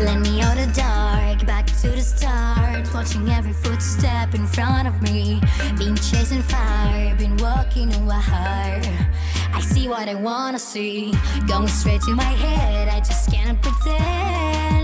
Let me out of dark, back to the start. Watching every footstep in front of me. Been chasing fire, been walking on wire. I see what I wanna see. Going straight to my head, I just can't pretend.